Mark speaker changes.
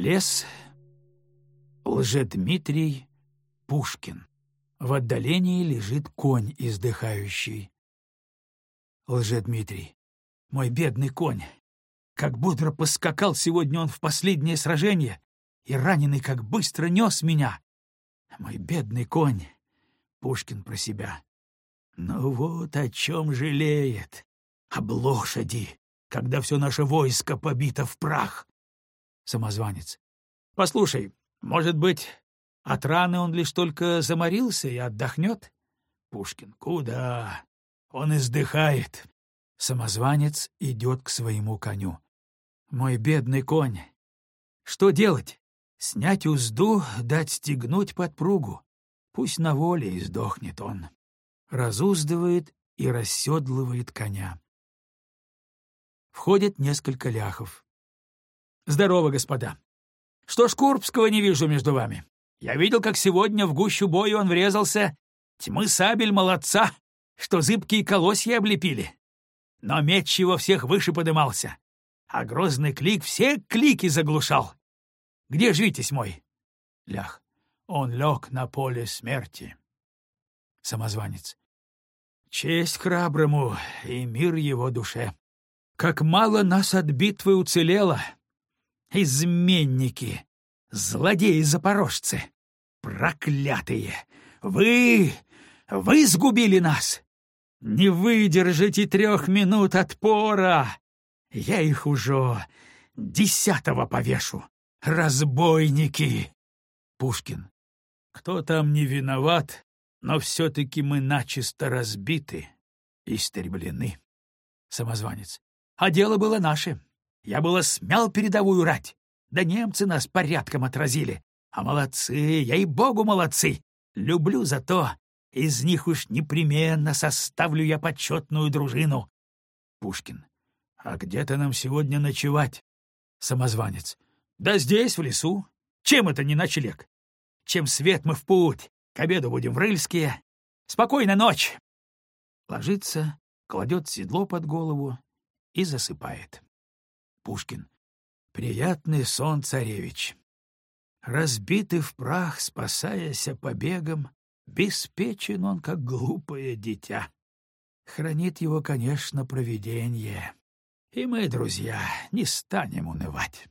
Speaker 1: Лес. Лжедмитрий Пушкин. В отдалении лежит конь издыхающий. Лжедмитрий. Мой бедный конь. Как бодро поскакал сегодня он в последнее сражение, и раненый как быстро нес меня. Мой бедный конь. Пушкин про себя. Ну вот о чем жалеет. Об лошади, когда все наше войско побито в прах. Самозванец. Послушай, может быть, от раны он лишь только заморился и отдохнет? Пушкин. Куда? Он издыхает. Самозванец идет к своему коню. Мой бедный конь. Что делать? Снять узду, дать стегнуть подпругу. Пусть на воле и сдохнет он. Разуздывает и расседлывает коня. Входит несколько ляхов. «Здорово, господа! Что ж Курбского не вижу между вами? Я видел, как сегодня в гущу боя он врезался. Тьмы сабель молодца, что зыбкие колосья облепили. Но меч его всех выше подымался, а грозный клик все клики заглушал. Где ж Витязь мой? Лях. Он лег на поле смерти. Самозванец. Честь храброму и мир его душе. Как мало нас от битвы уцелело. Изменники, злодеи-запорожцы, проклятые! Вы, вы сгубили нас! Не выдержите трех минут отпора! Я их уже десятого повешу! Разбойники!» Пушкин. «Кто там не виноват, но все-таки мы начисто разбиты, истреблены». Самозванец. «А дело было наше. Я было смял передовую рать. Да немцы нас порядком отразили. А молодцы, ей-богу, молодцы! Люблю за то. Из них уж непременно составлю я почетную дружину. Пушкин. А где-то нам сегодня ночевать? Самозванец. Да здесь, в лесу. Чем это не ночлег? Чем свет мы в путь? К обеду будем в Рыльске. Спокойной ночь! Ложится, кладет седло под голову и засыпает. Пушкин. Приятный сон, царевич. Разбитый в прах, спасаясь побегом, беспечен он, как глупое дитя. Хранит его, конечно, провидение. И мы, друзья, не станем унывать.